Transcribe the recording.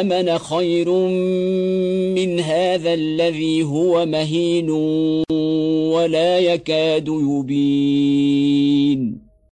امن خير من هذا الذي هو مهين ولا يكاد يبين